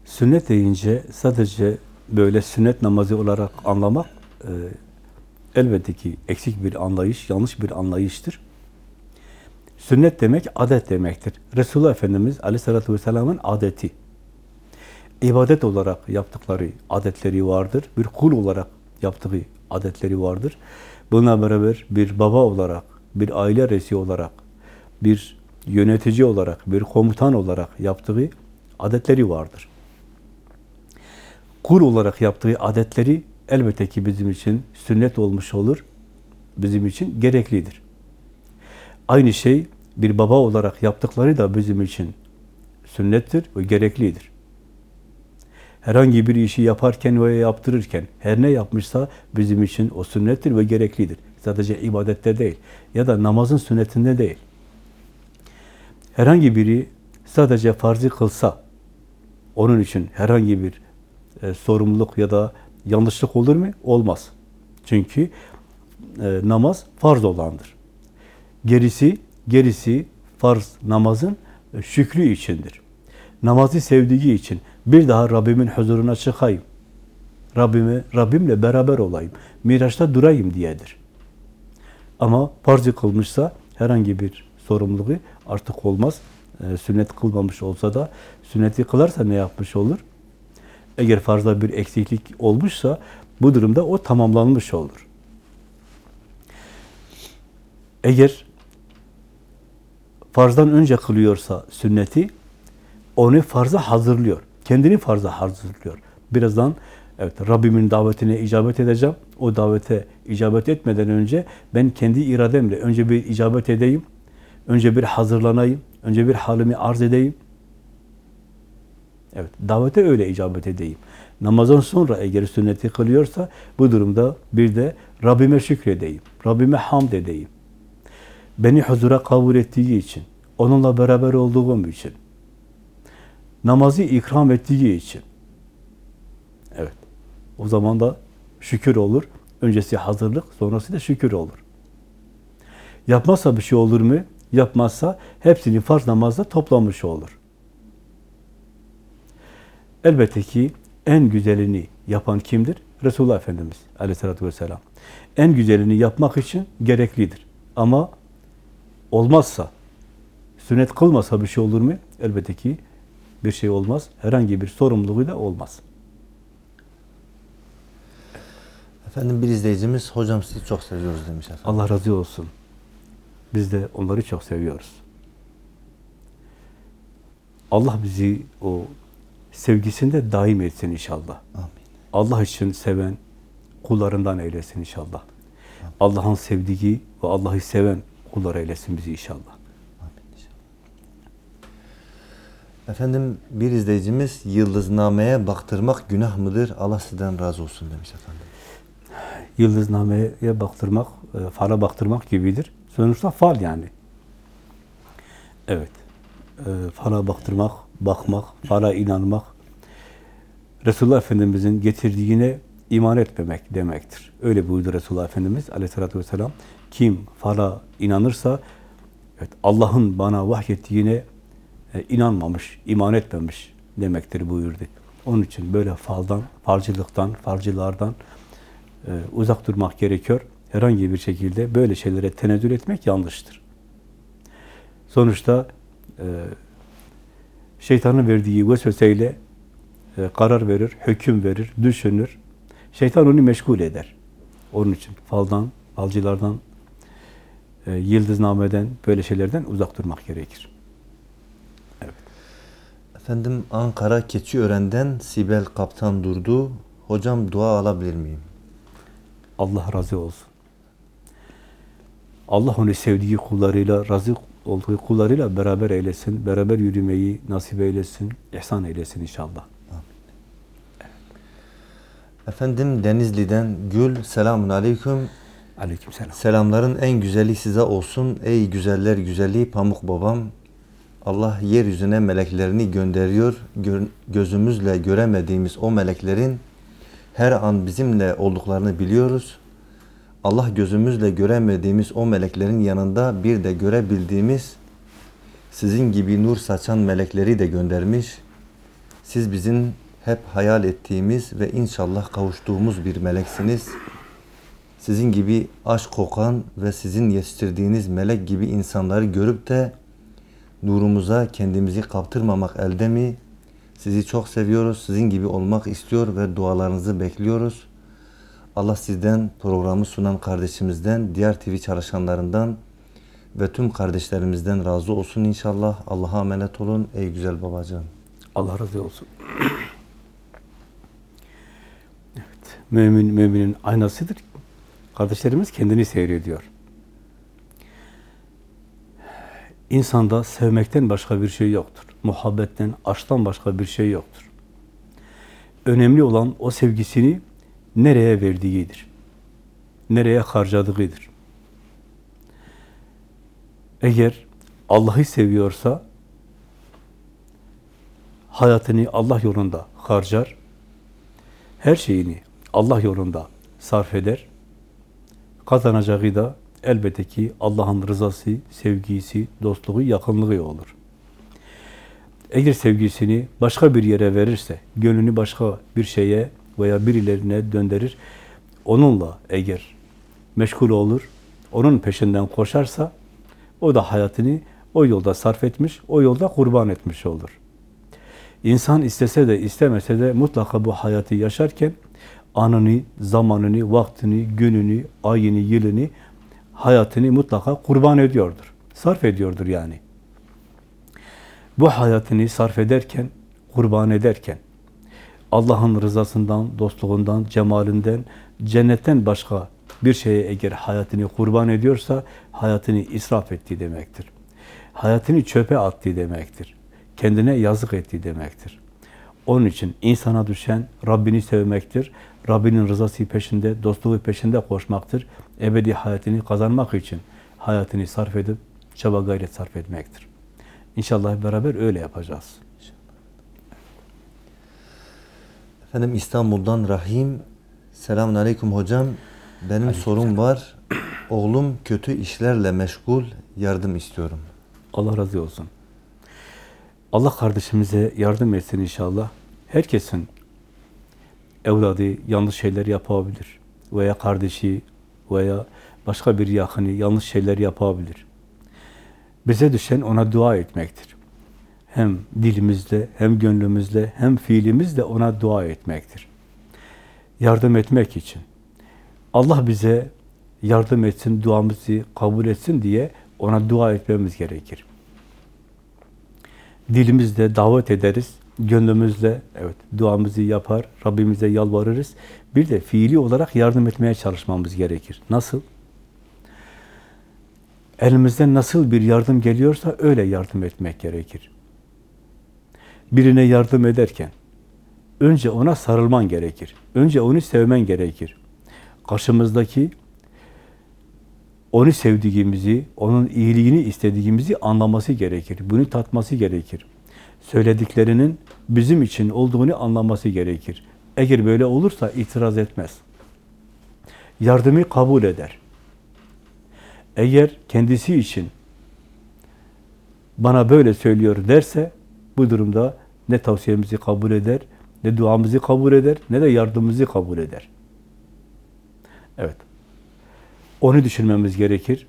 Sünnet deyince sadece böyle sünnet namazı olarak anlamak e, elbette ki eksik bir anlayış, yanlış bir anlayıştır. Sünnet demek adet demektir. Resulullah Efendimiz Aleyhisselatü Vesselam'ın adeti. İbadet olarak yaptıkları adetleri vardır. Bir kul olarak yaptığı adetleri vardır. Bununla beraber bir baba olarak, bir aile reisi olarak, bir yönetici olarak, bir komutan olarak yaptığı adetleri vardır. Kul olarak yaptığı adetleri elbette ki bizim için sünnet olmuş olur. Bizim için gereklidir. Aynı şey bir baba olarak yaptıkları da bizim için sünnettir ve gereklidir. Herhangi bir işi yaparken veya yaptırırken her ne yapmışsa bizim için o sünnettir ve gereklidir. Sadece ibadette değil ya da namazın sünnetinde değil. Herhangi biri sadece farzı kılsa onun için herhangi bir e, sorumluluk ya da yanlışlık olur mu? Olmaz. Çünkü e, namaz farz olandır. Gerisi, gerisi farz namazın e, şükrü içindir. Namazı sevdiği için bir daha Rabbimin huzuruna çıkayım. Rabbime, Rabbimle beraber olayım. Miraçta durayım diyedir. Ama farzı kılmışsa herhangi bir sorumluluğu artık olmaz. E, sünnet kılmamış olsa da sünneti kılarsa ne yapmış olur? Eğer farzda bir eksiklik olmuşsa bu durumda o tamamlanmış olur. Eğer farzdan önce kılıyorsa sünneti onu farza hazırlıyor. Kendini farza hazırlıyor. Birazdan evet Rabbimin davetine icabet edeceğim. O davete icabet etmeden önce ben kendi irademle önce bir icabet edeyim. Önce bir hazırlanayım. Önce bir halimi arz edeyim. Evet, davete öyle icabet edeyim. Namazdan sonra eğer sünneti kılıyorsa bu durumda bir de Rabbime şükredeyim. Rabbime hamd edeyim. Beni huzura kabul ettiği için, onunla beraber olduğum için, namazı ikram ettiği için. Evet. O zaman da şükür olur. Öncesi hazırlık, sonrası da şükür olur. Yapmazsa bir şey olur mu? Yapmazsa hepsini farz namazda toplamış olur. Elbette ki en güzelini yapan kimdir? Resulullah Efendimiz aleyhissalatü vesselam. En güzelini yapmak için gereklidir. Ama olmazsa, sünnet kılmasa bir şey olur mu? Elbette ki bir şey olmaz. Herhangi bir sorumluluğu da olmaz. Efendim bir izleyicimiz hocam sizi çok seviyoruz demiş efendim. Allah razı olsun. Biz de onları çok seviyoruz. Allah bizi o sevgisinde daim etsin inşallah. Amin. Allah için seven kullarından eylesin inşallah. Allah'ın sevdiği ve Allah'ı seven kullar eylesin bizi inşallah. Amin inşallah. Efendim bir izleyicimiz yıldıznameye baktırmak günah mıdır? Allah sizden razı olsun demiş efendim. Yıldıznameye baktırmak, e, fala baktırmak gibidir. Sonuçta fal yani. Evet. E, Fala baktırmak, bakmak, fala inanmak, Resulullah Efendimiz'in getirdiğine iman etmemek demektir. Öyle buyurdu Resulullah Efendimiz aleyhissalatü vesselam. Kim fala inanırsa, evet, Allah'ın bana vahyettiğine inanmamış, iman etmemiş demektir buyurdu. Onun için böyle faldan, falcılıktan, falcılardan e, uzak durmak gerekiyor. Herhangi bir şekilde böyle şeylere tenezzül etmek yanlıştır. Sonuçta e, şeytanın verdiği vesveseyle e, karar verir, hüküm verir, düşünür. Şeytan onu meşgul eder. Onun için faldan, falcılardan, e, yıldıznameden, böyle şeylerden uzak durmak gerekir. Efendim Ankara Keçiören'den Sibel Kaptan Durdu. Hocam dua alabilir miyim? Allah razı olsun. Allah onu sevdiği kullarıyla, razı olduğu kullarıyla beraber eylesin, beraber yürümeyi nasip eylesin, ihsan eylesin inşallah. Efendim Denizli'den Gül selamun aleyküm. Aleykümselam. Selamların en güzeli size olsun. Ey güzeller güzeli Pamuk Babam. Allah yeryüzüne meleklerini gönderiyor. Gö- gözümüzle göremediğimiz o meleklerin her an bizimle olduklarını biliyoruz. Allah gözümüzle göremediğimiz o meleklerin yanında bir de görebildiğimiz sizin gibi nur saçan melekleri de göndermiş. Siz bizim hep hayal ettiğimiz ve inşallah kavuştuğumuz bir meleksiniz. Sizin gibi aşk kokan ve sizin yetiştirdiğiniz melek gibi insanları görüp de nurumuza kendimizi kaptırmamak elde mi? Sizi çok seviyoruz. Sizin gibi olmak istiyor ve dualarınızı bekliyoruz. Allah sizden, programı sunan kardeşimizden, diğer TV çalışanlarından ve tüm kardeşlerimizden razı olsun inşallah. Allah'a emanet olun ey güzel babacığım. Allah razı olsun. Evet, mümin müminin aynasıdır. Kardeşlerimiz kendini seyrediyor. İnsanda sevmekten başka bir şey yoktur. Muhabbetten, aşktan başka bir şey yoktur. Önemli olan o sevgisini nereye verdiğidir. Nereye harcadığıdır. Eğer Allah'ı seviyorsa hayatını Allah yolunda harcar, her şeyini Allah yolunda sarf eder, kazanacağı da elbette ki Allah'ın rızası, sevgisi, dostluğu, yakınlığı olur. Eğer sevgisini başka bir yere verirse, gönlünü başka bir şeye veya birilerine döndürür, onunla eğer meşgul olur, onun peşinden koşarsa, o da hayatını o yolda sarf etmiş, o yolda kurban etmiş olur. İnsan istese de istemese de mutlaka bu hayatı yaşarken anını, zamanını, vaktini, gününü, ayını, yılını, hayatını mutlaka kurban ediyordur. Sarf ediyordur yani. Bu hayatını sarf ederken, kurban ederken, Allah'ın rızasından, dostluğundan, cemalinden, cennetten başka bir şeye eğer hayatını kurban ediyorsa, hayatını israf ettiği demektir. Hayatını çöpe attığı demektir. Kendine yazık ettiği demektir. Onun için insana düşen Rabbini sevmektir. Rabbinin rızası peşinde, dostluğu peşinde koşmaktır. Ebedi hayatını kazanmak için hayatını sarf edip çaba gayret sarf etmektir. İnşallah beraber öyle yapacağız. Efendim İstanbul'dan Rahim. Selamun Aleyküm hocam. Benim sorum var. Oğlum kötü işlerle meşgul. Yardım istiyorum. Allah razı olsun. Allah kardeşimize yardım etsin inşallah. Herkesin evladı yanlış şeyler yapabilir. Veya kardeşi veya başka bir yakını yanlış şeyler yapabilir. Bize düşen ona dua etmektir. Hem dilimizle, hem gönlümüzle, hem fiilimizle ona dua etmektir. Yardım etmek için. Allah bize yardım etsin, duamızı kabul etsin diye ona dua etmemiz gerekir. Dilimizle davet ederiz, gönlümüzle evet duamızı yapar, Rabbimize yalvarırız. Bir de fiili olarak yardım etmeye çalışmamız gerekir. Nasıl? Elimizden nasıl bir yardım geliyorsa öyle yardım etmek gerekir. Birine yardım ederken önce ona sarılman gerekir. Önce onu sevmen gerekir. Karşımızdaki onu sevdiğimizi, onun iyiliğini istediğimizi anlaması gerekir. Bunu tatması gerekir. Söylediklerinin bizim için olduğunu anlaması gerekir. Eğer böyle olursa itiraz etmez. Yardımı kabul eder. Eğer kendisi için bana böyle söylüyor derse bu durumda ne tavsiyemizi kabul eder, ne duamızı kabul eder, ne de yardımımızı kabul eder. Evet. Onu düşünmemiz gerekir.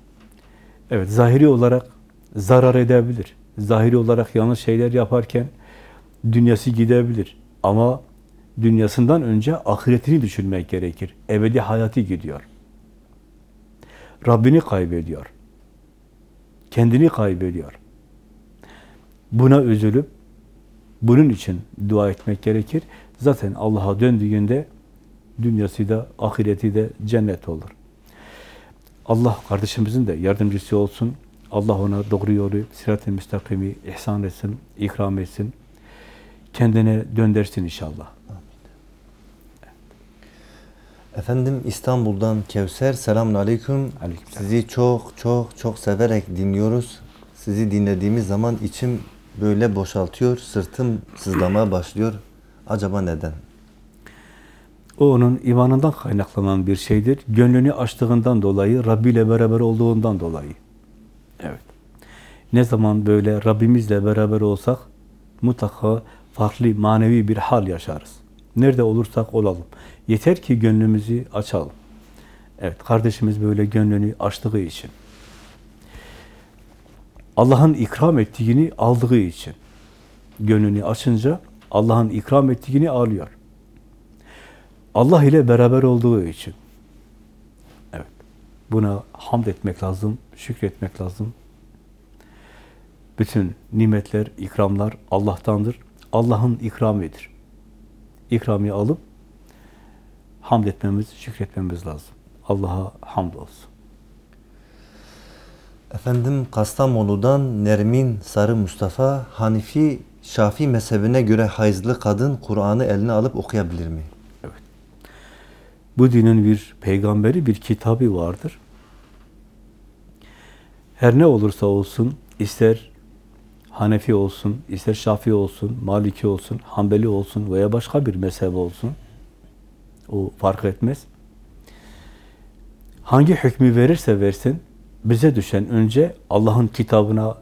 Evet, zahiri olarak zarar edebilir. Zahiri olarak yanlış şeyler yaparken dünyası gidebilir. Ama dünyasından önce ahiretini düşünmek gerekir. Ebedi hayatı gidiyor. Rabbini kaybediyor. Kendini kaybediyor. Buna üzülüp bunun için dua etmek gerekir. Zaten Allah'a döndüğünde dünyası da ahireti de cennet olur. Allah kardeşimizin de yardımcısı olsun. Allah ona doğru yolu, sirat-i müstakimi ihsan etsin, ikram etsin. Kendine döndersin inşallah. Efendim İstanbul'dan Kevser selamun aleyküm. Aleykümselam. Sizi çok çok çok severek dinliyoruz. Sizi dinlediğimiz zaman içim böyle boşaltıyor, sırtım sızlamaya başlıyor. Acaba neden? O onun imanından kaynaklanan bir şeydir. Gönlünü açtığından dolayı, Rabbi ile beraber olduğundan dolayı. Evet. Ne zaman böyle Rabbimizle beraber olsak mutlaka farklı manevi bir hal yaşarız. Nerede olursak olalım. Yeter ki gönlümüzü açalım. Evet, kardeşimiz böyle gönlünü açtığı için. Allah'ın ikram ettiğini aldığı için. Gönlünü açınca Allah'ın ikram ettiğini alıyor. Allah ile beraber olduğu için. Evet. Buna hamd etmek lazım, şükretmek lazım. Bütün nimetler, ikramlar Allah'tandır. Allah'ın ikramidir. İkrami alıp hamd etmemiz, şükretmemiz lazım. Allah'a hamd olsun. Efendim Kastamonu'dan Nermin Sarı Mustafa Hanifi Şafi mezhebine göre hayızlı kadın Kur'an'ı eline alıp okuyabilir mi? Bu dinin bir peygamberi, bir kitabı vardır. Her ne olursa olsun, ister Hanefi olsun, ister Şafi olsun, Maliki olsun, Hanbeli olsun veya başka bir mezhep olsun, o fark etmez. Hangi hükmü verirse versin, bize düşen önce Allah'ın kitabına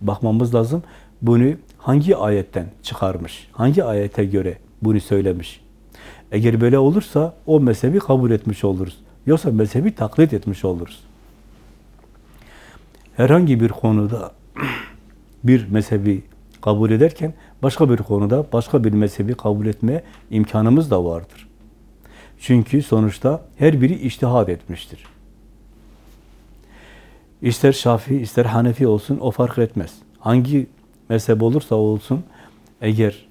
bakmamız lazım. Bunu hangi ayetten çıkarmış, hangi ayete göre bunu söylemiş. Eğer böyle olursa o mezhebi kabul etmiş oluruz. Yoksa mezhebi taklit etmiş oluruz. Herhangi bir konuda [clears throat] bir mezhebi kabul ederken başka bir konuda başka bir mezhebi kabul etme imkanımız da vardır. Çünkü sonuçta her biri iştihad etmiştir. İster Şafii, ister Hanefi olsun o fark etmez. Hangi mezhep olursa olsun eğer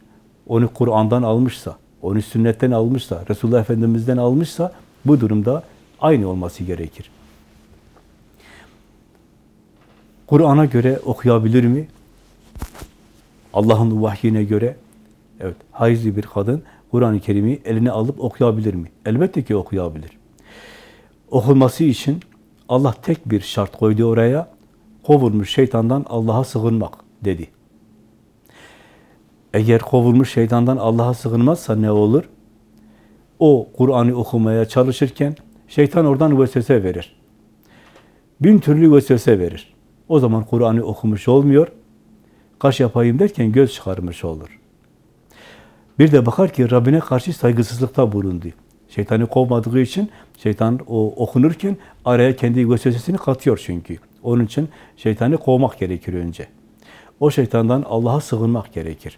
onu Kur'an'dan almışsa, onu sünnetten almışsa, Resulullah Efendimiz'den almışsa bu durumda aynı olması gerekir. Kur'an'a göre okuyabilir mi? Allah'ın vahyine göre evet, hayızlı bir kadın Kur'an-ı Kerim'i eline alıp okuyabilir mi? Elbette ki okuyabilir. Okunması için Allah tek bir şart koydu oraya. Kovulmuş şeytandan Allah'a sığınmak dedi. Eğer kovulmuş şeytandan Allah'a sığınmazsa ne olur? O Kur'an'ı okumaya çalışırken şeytan oradan vesvese verir. Bin türlü vesvese verir. O zaman Kur'an'ı okumuş olmuyor. Kaş yapayım derken göz çıkarmış olur. Bir de bakar ki Rabbine karşı saygısızlıkta bulundu. Şeytanı kovmadığı için şeytan o okunurken araya kendi vesvesesini katıyor çünkü. Onun için şeytanı kovmak gerekir önce. O şeytandan Allah'a sığınmak gerekir.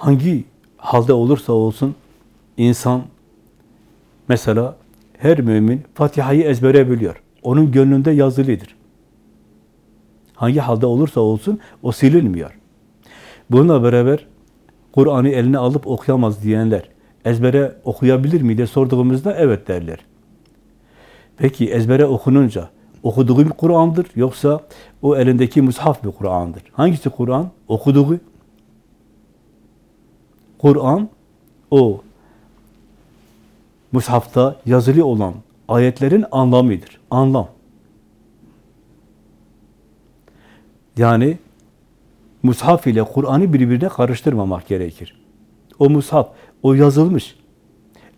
Hangi halde olursa olsun insan mesela her mümin Fatiha'yı ezbere biliyor. Onun gönlünde yazılıdır. Hangi halde olursa olsun o silinmiyor. Bununla beraber Kur'an'ı eline alıp okuyamaz diyenler ezbere okuyabilir mi diye sorduğumuzda evet derler. Peki ezbere okununca okuduğu bir Kur'an'dır yoksa o elindeki mushaf bir Kur'an'dır? Hangisi Kur'an? Okuduğu. Kur'an o mushafta yazılı olan ayetlerin anlamıdır. Anlam. Yani mushaf ile Kur'an'ı birbirine karıştırmamak gerekir. O mushaf, o yazılmış.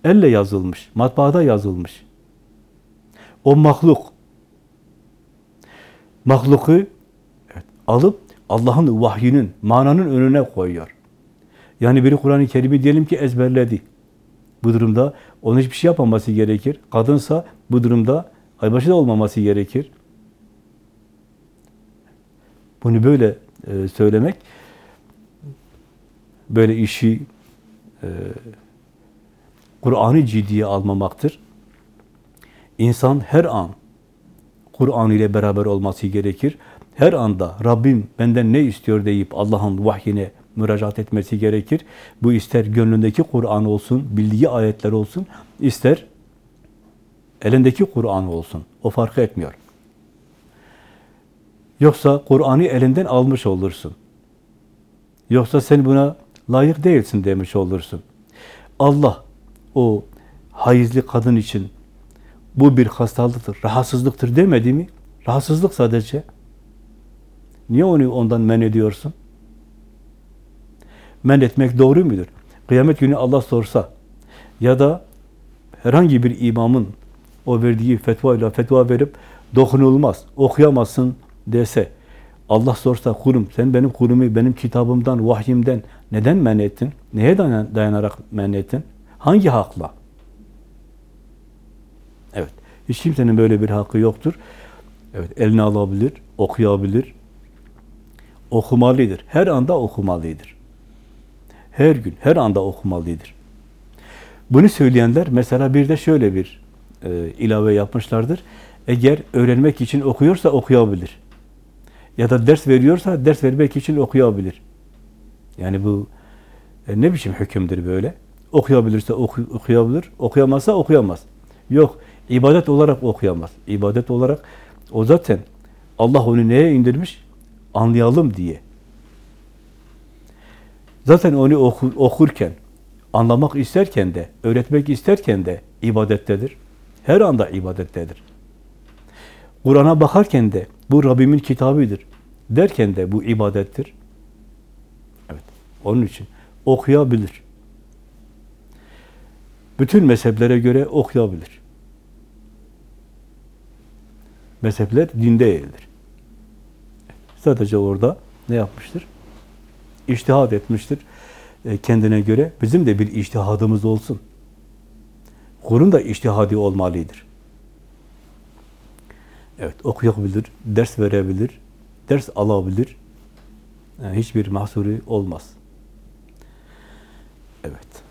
Elle yazılmış, matbaada yazılmış. O mahluk. Mahluku evet, alıp Allah'ın vahyinin, mananın önüne koyuyor. Yani biri Kur'an-ı Kerim'i diyelim ki ezberledi. Bu durumda onun hiçbir şey yapmaması gerekir. Kadınsa bu durumda aybaşı da olmaması gerekir. Bunu böyle e, söylemek, böyle işi e, Kur'an'ı ciddiye almamaktır. İnsan her an Kur'an ile beraber olması gerekir. Her anda Rabbim benden ne istiyor deyip Allah'ın vahyine müracaat etmesi gerekir. Bu ister gönlündeki Kur'an olsun, bildiği ayetler olsun, ister elindeki Kur'an olsun. O fark etmiyor. Yoksa Kur'an'ı elinden almış olursun. Yoksa sen buna layık değilsin demiş olursun. Allah o hayızlı kadın için bu bir hastalıktır, rahatsızlıktır demedi mi? Rahatsızlık sadece. Niye onu ondan men ediyorsun? Men etmek doğru mudur? Kıyamet günü Allah sorsa ya da herhangi bir imamın o verdiği fetva ile fetva verip dokunulmaz, okuyamazsın dese Allah sorsa kurum sen benim kurumu benim kitabımdan, vahyimden neden men ettin? Neye dayanarak men ettin? Hangi hakla? Evet. Hiç kimsenin böyle bir hakkı yoktur. Evet, eline alabilir, okuyabilir. Okumalıdır. Her anda okumalıdır. Her gün, her anda okumalıdır. Bunu söyleyenler mesela bir de şöyle bir e, ilave yapmışlardır. Eğer öğrenmek için okuyorsa okuyabilir. Ya da ders veriyorsa ders vermek için okuyabilir. Yani bu e, ne biçim hükümdür böyle? Okuyabilirse oku, okuyabilir, okuyamazsa okuyamaz. Yok, ibadet olarak okuyamaz. İbadet olarak o zaten Allah onu neye indirmiş? Anlayalım diye. Zaten onu okur, okurken, anlamak isterken de, öğretmek isterken de ibadettedir. Her anda ibadettedir. Kur'an'a bakarken de bu Rabbimin kitabıdır derken de bu ibadettir. Evet. Onun için okuyabilir. Bütün mezheplere göre okuyabilir. Mezhepler dinde değildir. Sadece orada ne yapmıştır? İçtihad etmiştir e, kendine göre. Bizim de bir içtihadımız olsun. Kurun da içtihadi olmalıdır. Evet, okuyabilir, ders verebilir, ders alabilir. Yani hiçbir mahsuru olmaz. Evet.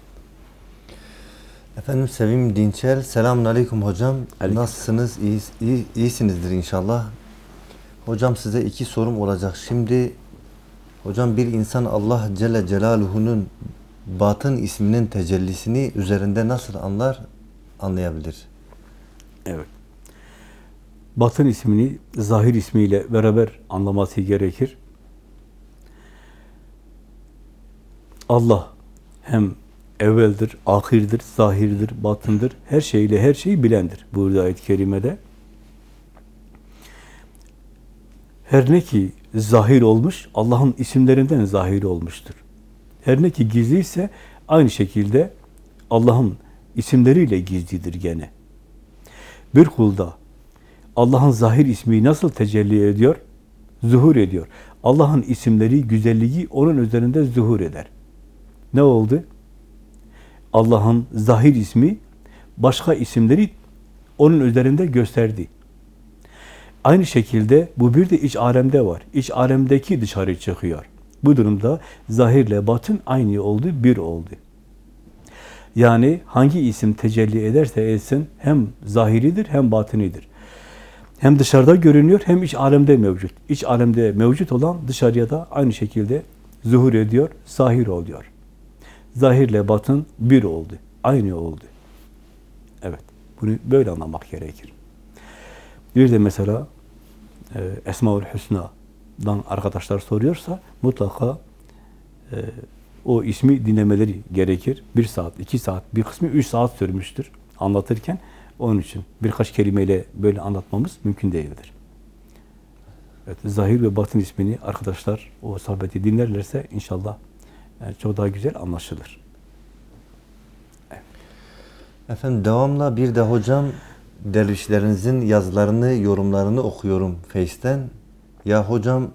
Efendim Sevim Dinçel, selamun aleyküm hocam. Aleyküm. Nasılsınız? İyi, iyi, iyisinizdir inşallah. Hocam size iki sorum olacak. Şimdi hocam bir insan Allah Celle Celaluhu'nun batın isminin tecellisini üzerinde nasıl anlar, anlayabilir? Evet. Batın ismini zahir ismiyle beraber anlaması gerekir. Allah hem evveldir, ahirdir, zahirdir, batındır. Her şeyle her şeyi bilendir burada ayet-i kerimede. Her ne ki zahir olmuş, Allah'ın isimlerinden zahir olmuştur. Her ne ki gizli ise aynı şekilde Allah'ın isimleriyle gizlidir gene. Bir kulda Allah'ın zahir ismi nasıl tecelli ediyor? Zuhur ediyor. Allah'ın isimleri, güzelliği onun üzerinde zuhur eder. Ne oldu? Allah'ın zahir ismi başka isimleri onun üzerinde gösterdi. Aynı şekilde bu bir de iç alemde var. İç alemdeki dışarı çıkıyor. Bu durumda zahirle batın aynı oldu, bir oldu. Yani hangi isim tecelli ederse etsin hem zahiridir hem batinidir. Hem dışarıda görünüyor hem iç alemde mevcut. İç alemde mevcut olan dışarıya da aynı şekilde zuhur ediyor, zahir oluyor. Zahirle batın bir oldu, aynı oldu. Evet, bunu böyle anlamak gerekir. Bir de mesela Esmaül Hüsna'dan arkadaşlar soruyorsa mutlaka e, o ismi dinlemeleri gerekir. Bir saat, iki saat, bir kısmı üç saat sürmüştür anlatırken. Onun için birkaç kelimeyle böyle anlatmamız mümkün değildir. Evet, zahir ve batın ismini arkadaşlar o sohbeti dinlerlerse inşallah e, çok daha güzel anlaşılır. Efendim devamla bir de hocam dervişlerinizin yazılarını, yorumlarını okuyorum Face'ten. Ya hocam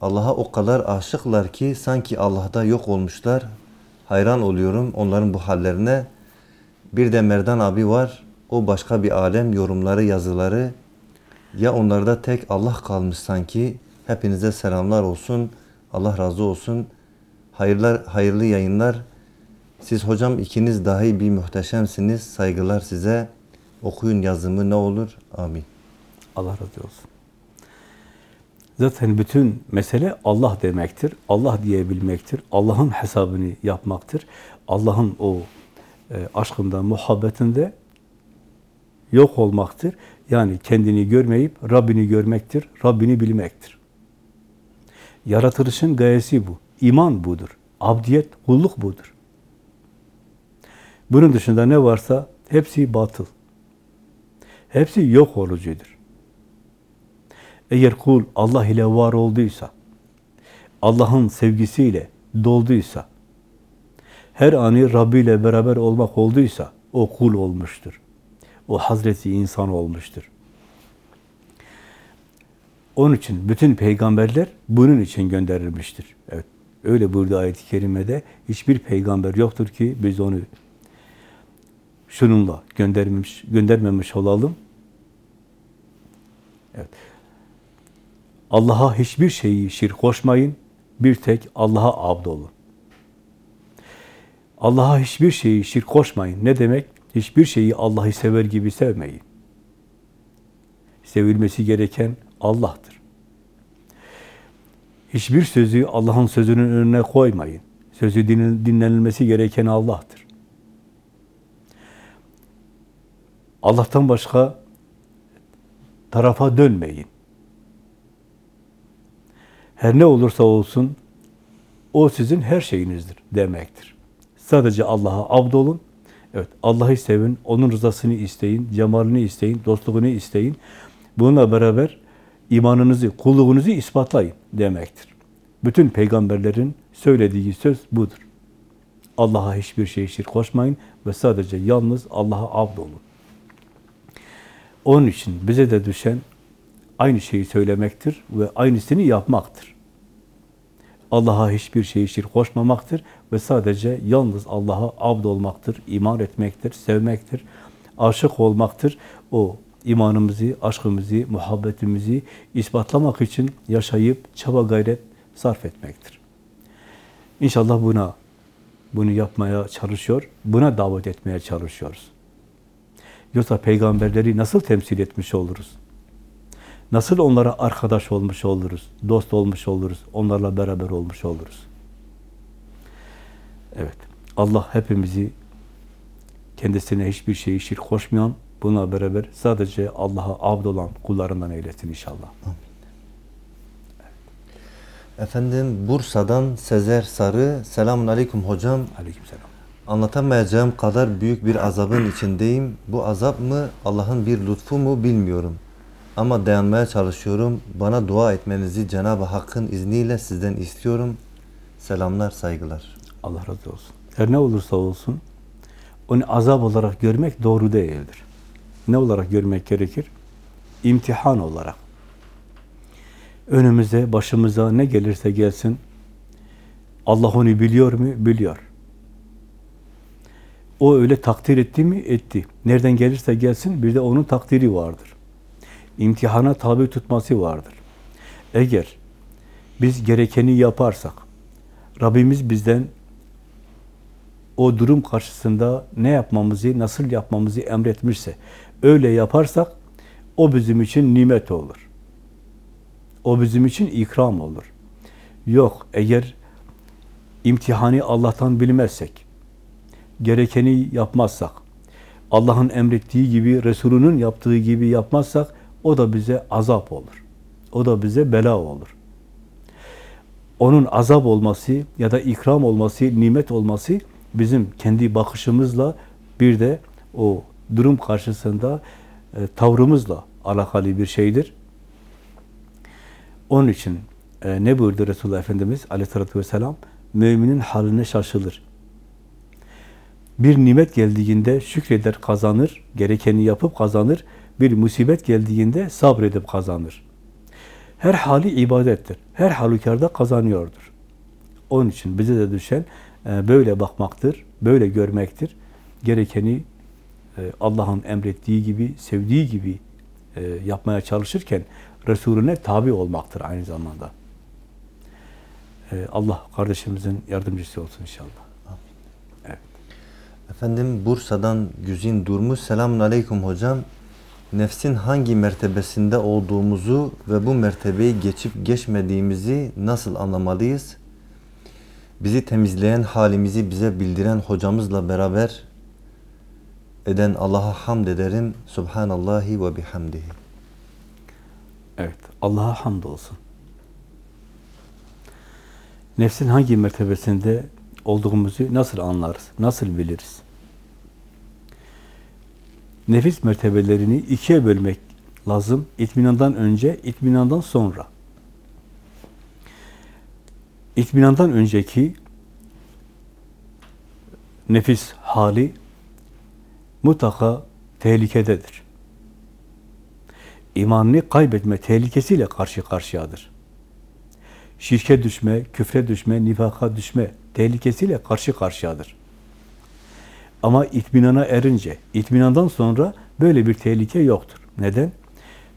Allah'a o kadar aşıklar ki sanki Allah'ta yok olmuşlar. Hayran oluyorum onların bu hallerine. Bir de Merdan abi var. O başka bir alem yorumları, yazıları. Ya onlarda tek Allah kalmış sanki. Hepinize selamlar olsun. Allah razı olsun. Hayırlar, hayırlı yayınlar. Siz hocam ikiniz dahi bir muhteşemsiniz. Saygılar size. Okuyun yazımı ne olur. Amin. Allah razı olsun. Zaten bütün mesele Allah demektir. Allah diyebilmektir. Allah'ın hesabını yapmaktır. Allah'ın o e, aşkında, muhabbetinde yok olmaktır. Yani kendini görmeyip Rabbini görmektir. Rabbini bilmektir. Yaratılışın gayesi bu. İman budur. Abdiyet, kulluk budur. Bunun dışında ne varsa hepsi batıl. Hepsi yok olucudur. Eğer kul Allah ile var olduysa, Allah'ın sevgisiyle dolduysa, her anı Rabbi ile beraber olmak olduysa, o kul olmuştur. O Hazreti insan olmuştur. Onun için bütün peygamberler bunun için gönderilmiştir. Evet, öyle burada ayet-i kerimede hiçbir peygamber yoktur ki biz onu şununla göndermemiş, göndermemiş olalım. Evet. Allah'a hiçbir şeyi şirk koşmayın. Bir tek Allah'a abd olun. Allah'a hiçbir şeyi şirk koşmayın. Ne demek? Hiçbir şeyi Allah'ı sever gibi sevmeyin. Sevilmesi gereken Allah'tır. Hiçbir sözü Allah'ın sözünün önüne koymayın. Sözü dinlenilmesi gereken Allah'tır. Allah'tan başka tarafa dönmeyin. Her ne olursa olsun o sizin her şeyinizdir demektir. Sadece Allah'a abd olun. Evet, Allah'ı sevin, onun rızasını isteyin, cemalini isteyin, dostluğunu isteyin. Bununla beraber imanınızı, kulluğunuzu ispatlayın demektir. Bütün peygamberlerin söylediği söz budur. Allah'a hiçbir şey şirk koşmayın ve sadece yalnız Allah'a abd olun. Onun için bize de düşen aynı şeyi söylemektir ve aynısını yapmaktır. Allah'a hiçbir şeyi şirk koşmamaktır ve sadece yalnız Allah'a abd olmaktır, iman etmektir, sevmektir, aşık olmaktır. O imanımızı, aşkımızı, muhabbetimizi ispatlamak için yaşayıp çaba gayret sarf etmektir. İnşallah buna bunu yapmaya çalışıyor, buna davet etmeye çalışıyoruz. Yoksa peygamberleri nasıl temsil etmiş oluruz? Nasıl onlara arkadaş olmuş oluruz, dost olmuş oluruz, onlarla beraber olmuş oluruz? Evet, Allah hepimizi kendisine hiçbir şeyi şirk koşmayan, buna beraber sadece Allah'a abd olan kullarından eylesin inşallah. Efendim Bursa'dan Sezer Sarı. Selamun Aleyküm hocam. Aleykümselam. Anlatamayacağım kadar büyük bir azabın içindeyim. Bu azap mı Allah'ın bir lütfu mu bilmiyorum. Ama dayanmaya çalışıyorum. Bana dua etmenizi Cenab-ı Hakk'ın izniyle sizden istiyorum. Selamlar, saygılar. Allah razı olsun. Her ne olursa olsun onu azap olarak görmek doğru değildir. Ne olarak görmek gerekir? İmtihan olarak. Önümüze, başımıza ne gelirse gelsin Allah onu biliyor mu? Biliyor. O öyle takdir etti mi? Etti. Nereden gelirse gelsin bir de onun takdiri vardır. İmtihana tabi tutması vardır. Eğer biz gerekeni yaparsak, Rabbimiz bizden o durum karşısında ne yapmamızı, nasıl yapmamızı emretmişse, öyle yaparsak o bizim için nimet olur. O bizim için ikram olur. Yok, eğer imtihanı Allah'tan bilmezsek, gerekeni yapmazsak, Allah'ın emrettiği gibi, Resulünün yaptığı gibi yapmazsak, o da bize azap olur. O da bize bela olur. Onun azap olması ya da ikram olması, nimet olması bizim kendi bakışımızla bir de o durum karşısında e, tavrımızla alakalı bir şeydir. Onun için e, ne buyurdu Resulullah Efendimiz aleyhissalatü vesselam? Müminin haline şaşılır. Bir nimet geldiğinde şükreder kazanır, gerekeni yapıp kazanır. Bir musibet geldiğinde sabredip kazanır. Her hali ibadettir. Her halükarda kazanıyordur. Onun için bize de düşen e, böyle bakmaktır, böyle görmektir. Gerekeni e, Allah'ın emrettiği gibi, sevdiği gibi e, yapmaya çalışırken Resulüne tabi olmaktır aynı zamanda. Allah kardeşimizin yardımcısı olsun inşallah. Efendim Bursa'dan Güzin Durmuş. Selamun Aleyküm hocam. Nefsin hangi mertebesinde olduğumuzu ve bu mertebeyi geçip geçmediğimizi nasıl anlamalıyız? Bizi temizleyen halimizi bize bildiren hocamızla beraber eden Allah'a hamd ederim. Subhanallahi ve bihamdihi. Evet, Allah'a hamd olsun. Nefsin hangi mertebesinde olduğumuzu nasıl anlarız, nasıl biliriz? Nefis mertebelerini ikiye bölmek lazım. İtminandan önce, itminandan sonra. İtminandan önceki nefis hali mutlaka tehlikededir. İmanını kaybetme tehlikesiyle karşı karşıyadır. Şirke düşme, küfre düşme, nifaka düşme tehlikesiyle karşı karşıyadır. Ama itminana erince, itminandan sonra böyle bir tehlike yoktur. Neden?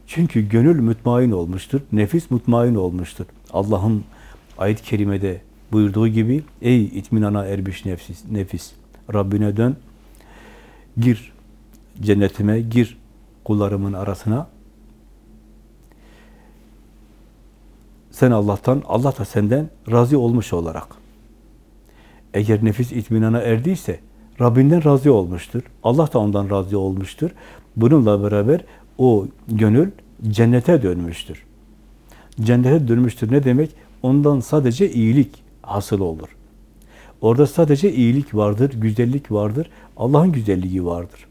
Çünkü gönül mutmain olmuştur, nefis mutmain olmuştur. Allah'ın ayet-i kerimede buyurduğu gibi, ey itminana ermiş nefis, nefis, Rabbine dön, gir cennetime, gir kullarımın arasına. Sen Allah'tan, Allah da senden razı olmuş olarak. Eğer nefis itminana erdiyse, Rabbinden razı olmuştur. Allah da ondan razı olmuştur. Bununla beraber o gönül cennete dönmüştür. Cennete dönmüştür ne demek? Ondan sadece iyilik hasıl olur. Orada sadece iyilik vardır, güzellik vardır, Allah'ın güzelliği vardır.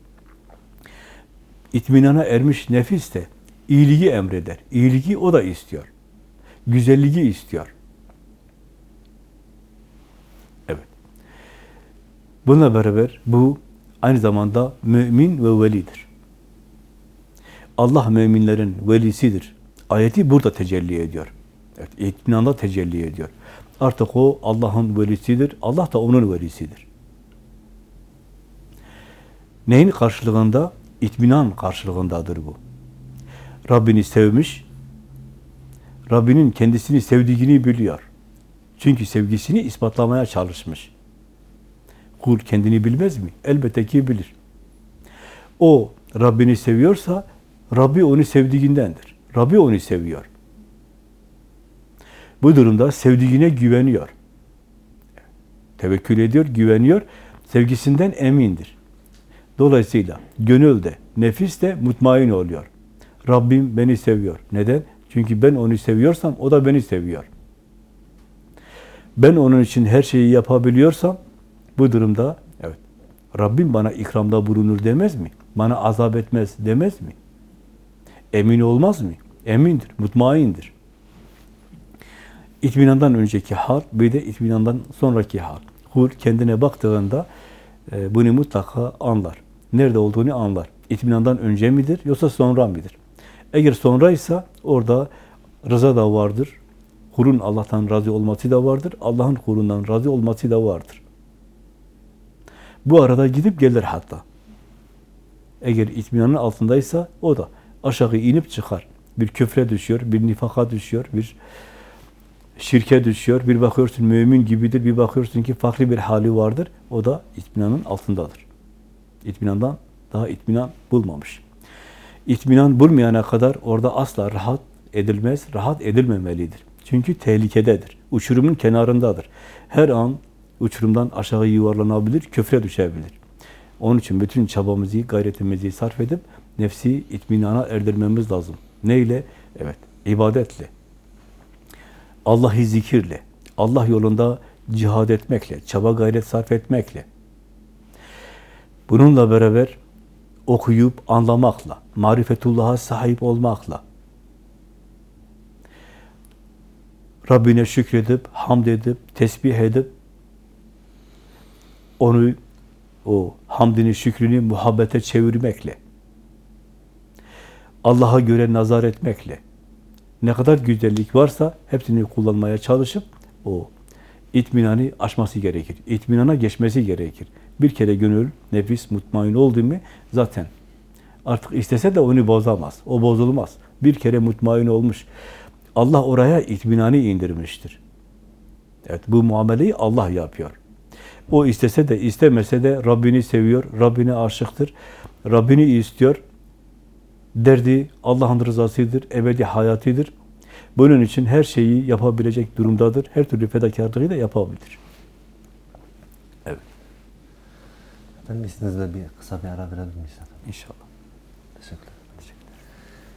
İtminana ermiş nefis de iyiliği emreder. İyiliği o da istiyor. Güzelliği istiyor. Evet. Bununla beraber bu aynı zamanda mümin ve velidir. Allah müminlerin velisidir. Ayeti burada tecelli ediyor. Evet, itminanda tecelli ediyor. Artık o Allah'ın velisidir. Allah da onun velisidir. Neyin karşılığında? İtminan karşılığındadır bu. Rabbini sevmiş, Rabbinin kendisini sevdiğini biliyor. Çünkü sevgisini ispatlamaya çalışmış. Kul kendini bilmez mi? Elbette ki bilir. O Rabbini seviyorsa, Rabbi onu sevdiğindendir. Rabbi onu seviyor. Bu durumda sevdiğine güveniyor. Tevekkül ediyor, güveniyor. Sevgisinden emindir. Dolayısıyla gönül de, nefis de mutmain oluyor. Rabbim beni seviyor. Neden? Çünkü ben onu seviyorsam o da beni seviyor. Ben onun için her şeyi yapabiliyorsam bu durumda evet Rabbim bana ikramda bulunur demez mi? Bana azap etmez demez mi? Emin olmaz mı? Emindir, mutmaindir. İtminandan önceki hal, bir de itminandan sonraki hal. Kul kendine baktığında e, bunu mutlaka anlar. Nerede olduğunu anlar. İtminandan önce midir yoksa sonra mıdır? Eğer sonraysa orada rıza da vardır. Kulun Allah'tan razı olması da vardır. Allah'ın kulundan razı olması da vardır. Bu arada gidip gelir hatta. Eğer itminanın altındaysa o da aşağı inip çıkar. Bir küfre düşüyor, bir nifaka düşüyor, bir şirke düşüyor. Bir bakıyorsun mümin gibidir, bir bakıyorsun ki farklı bir hali vardır. O da itminanın altındadır. İtminandan daha itminan bulmamış. İtminan bulmayana kadar orada asla rahat edilmez, rahat edilmemelidir. Çünkü tehlikededir. Uçurumun kenarındadır. Her an uçurumdan aşağı yuvarlanabilir, köfre düşebilir. Onun için bütün çabamızı, gayretimizi sarf edip nefsi itminana erdirmemiz lazım. Neyle? Evet, ibadetle. Allah'ı zikirle, Allah yolunda cihad etmekle, çaba gayret sarf etmekle. Bununla beraber okuyup anlamakla, marifetullah'a sahip olmakla, Rabbine şükredip, hamd edip, tesbih edip, onu, o hamdini, şükrünü muhabbete çevirmekle, Allah'a göre nazar etmekle, ne kadar güzellik varsa hepsini kullanmaya çalışıp o itminanı aşması gerekir. İtminana geçmesi gerekir. Bir kere gönül, nefis mutmain oldu mu zaten artık istese de onu bozamaz. O bozulmaz. Bir kere mutmain olmuş. Allah oraya itminanı indirmiştir. Evet bu muameleyi Allah yapıyor. O istese de istemese de Rabbini seviyor, Rabbine aşıktır, Rabbini istiyor. Derdi Allah'ın rızasıdır, ebedi hayatıdır. Bunun için her şeyi yapabilecek durumdadır. Her türlü fedakarlığı da yapabilir. Evet, Ben izninizle bir kısa bir ara verebilir miyiz efendim? inşallah. Teşekkürler.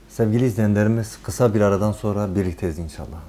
Sevgili izleyenlerimiz kısa bir aradan sonra birlikteyiz inşallah.